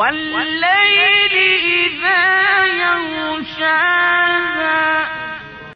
والليل